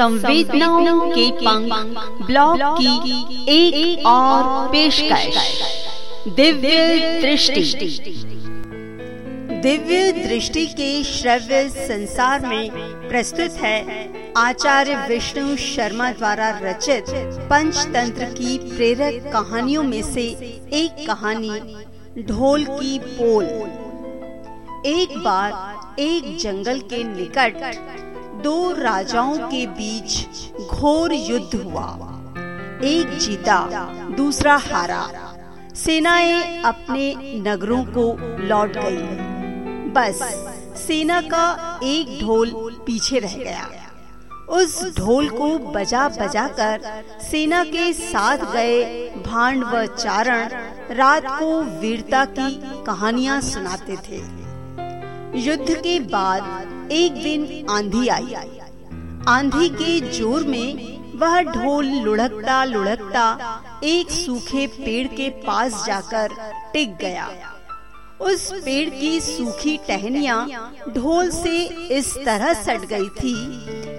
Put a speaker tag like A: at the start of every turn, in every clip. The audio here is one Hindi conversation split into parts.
A: संवेदनाओं के पंख ब्लॉग की एक, एक और पेशकश। दिव्य दृष्टि।
B: दिव्य दृष्टि के श्रव्य संसार में प्रस्तुत है आचार्य विष्णु शर्मा द्वारा रचित पंचतंत्र की प्रेरक कहानियों में से एक कहानी ढोल की पोल। एक बार एक जंगल के निकट दो राजाओं के बीच घोर युद्ध हुआ। एक जीता, दूसरा हारा। सेनाएँ अपने नगरों को लौट गई। बस सेना का एक ढोल पीछे रह गया। उस ढोल को बजा बजा कर सेना के साथ गए भांड व चारण रात को वीरता की कहानियाँ सुनाते थे। युद्ध के बाद एक दिन आंधी आई। आंधी के ज़ोर में वह ढोल लुढ़कता लुढ़कता एक सूखे पेड़ के पास जाकर टिक गया। उस पेड़ की सूखी टहनिया ढोल से इस तरह सट गई थी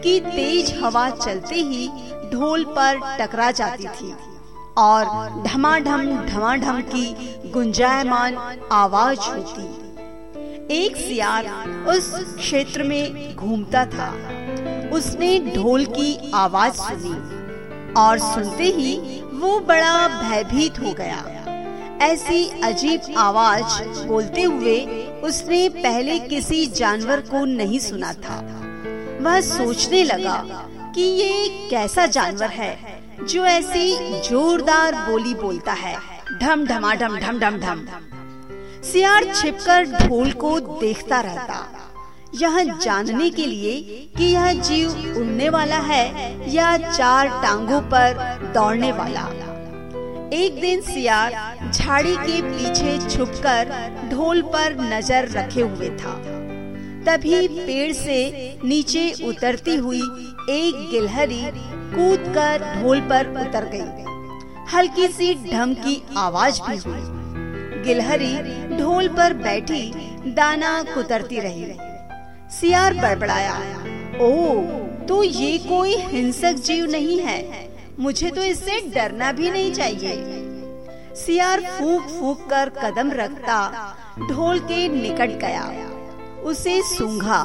B: कि तेज हवा चलते ही ढोल पर टकरा जाती थी और ढमाढम ढमाढम की गुंजायमान आवाज़ होती। एक सियार उस क्षेत्र में घूमता था। उसने ढोल की आवाज़ सुनी और सुनते ही वो बड़ा भयभीत हो गया। ऐसी अजीब आवाज़ बोलते हुए उसने पहले किसी जानवर को नहीं सुना था। वह सोचने लगा कि ये कैसा जानवर है जो ऐसी जोरदार बोली बोलता है। ढम ढमाढम ढम ढम ढम ढम। सियार छिपकर ढोल को देखता रहता। यह जानने के लिए कि यह जीव उड़ने वाला है या चार टांगों पर दौड़ने वाला। एक दिन सियार झाड़ी के पीछे छुपकर ढोल पर नज़र रखे हुए था। तभी पेड़ से नीचे उतरती हुई एक गिलहरी कूदकर ढोल पर उतर गई। हल्की सी ढम की आवाज़ भी हुई। गिलहरी ढोल पर बैठी दाना कुतरती रही। सियार बड़बड़ाया, ओ तो ये कोई हिंसक जीव नहीं है। मुझे तो इससे डरना भी नहीं चाहिए। सियार फूक फूक कर कदम रखता ढोल के निकट गया। उसे सूंघा।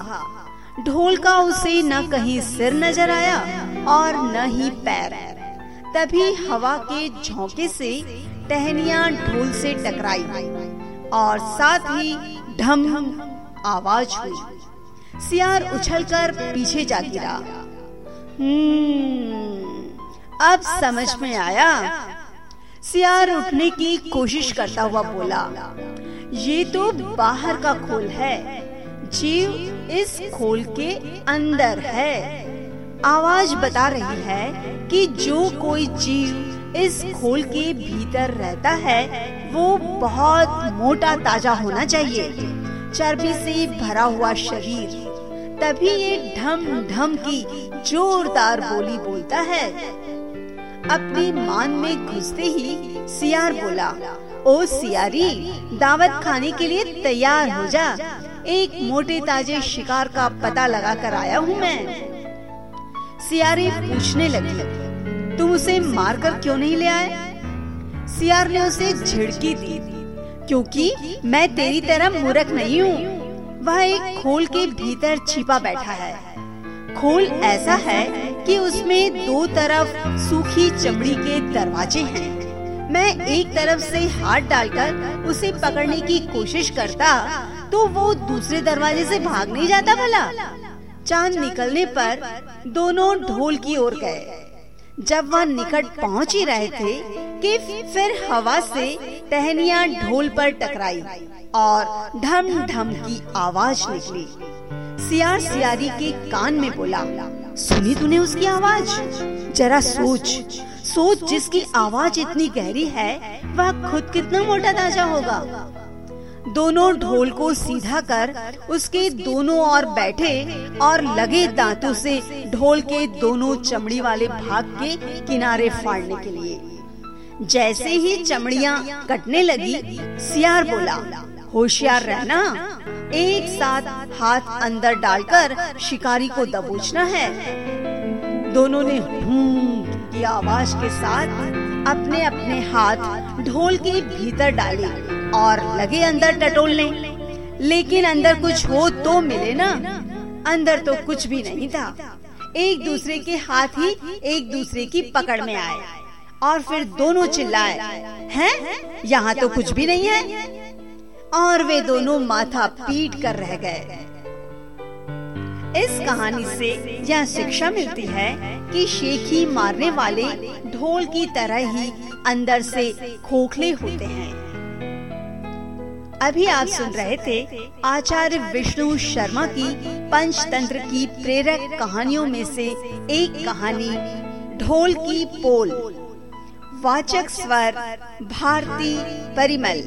B: ढोल का उसे न कहीं सिर नज़र आया और न ही पैर। तभी हवा के झोंके से टहनिया ढोल से टकराई और साथ ही ढम आवाज़ हुई। सियार उछलकर पीछे जा गिरा। हम्म, अब समझ में आया। सियार उठने की कोशिश करता हुआ बोला ये तो बाहर का खोल है। जीव इस खोल के अंदर है। आवाज़ बता रही है कि जो कोई जीव इस खोल के भीतर रहता है, वो बहुत मोटा ताज़ा होना चाहिए। चर्बी से भरा हुआ शरीर। तभी ये ढम ढम की जोरदार बोली बोलता है। अपनी मान में घुसते ही सियार बोला, ओ सियारी, दावत खाने के लिए तैयार हो जा। एक मोटे ताजे शिकार का पता लगा कर आया हूँ मैं। सियारी पूछने लगी। तुम उसे मार कर क्यों नहीं ले आए? सियार ने उसे झिड़की दी। क्योंकि मैं तेरी तरह मूर्ख नहीं हूँ। वह एक खोल के भीतर छिपा बैठा है। खोल ऐसा है कि उसमें दो तरफ़ सूखी चमड़ी के दरवाजे हैं। मैं एक तरफ़ से हाथ डालकर उसे पकड़ने की कोशिश करता तो वो दूसरे दरवाजे से भाग नहीं जाता भला। चाँद निकलने पर दोनों ढोल की ओर गए। जब वह निकट पहुँच ही रहे थे कि फिर हवा से टहनिया ढोल पर टकराई और धम धम की आवाज़ निकली। सियार सियारी के कान में बोला, सुनी तूने उसकी आवाज़? जरा सोच। सोच जिसकी आवाज़ इतनी गहरी है, वह खुद कितना मोटा ताज़ा होगा? दोनों ढोल को सीधा कर उसके दोनों ओर बैठे और लगे दांतों से ढोल के दोनों चमड़ी वाले भाग के किनारे फाड़ने के लिए। जैसे ही चमड़ियाँ कटने लगी, सियार बोला, होशियार रहना, एक साथ हाथ अंदर डालकर शिकारी को दबोचना है। दोनों ने हूँ की आवाज़ के साथ अपने अपने हाथ ढोल के भीतर डाले। और लगे अंदर टटोलने। लेकिन अंदर कुछ हो तो मिले ना। अंदर तो कुछ भी नहीं था। एक दूसरे के हाथ ही एक दूसरे की पकड़ में आए और फिर दोनों चिल्लाए, हैं? यहाँ तो कुछ भी नहीं है? और वे दोनों माथा पीट कर रह गए। इस कहानी से यह शिक्षा मिलती है कि शेखी मारने वाले ढोल की तरह ही अंदर से खोखले होते हैं। अभी आप सुन रहे थे आचार्य विष्णु शर्मा की पंचतंत्र की प्रेरक कहानियों में से एक कहानी, ढोल की पोल। वाचक स्वर, भारती परिमल।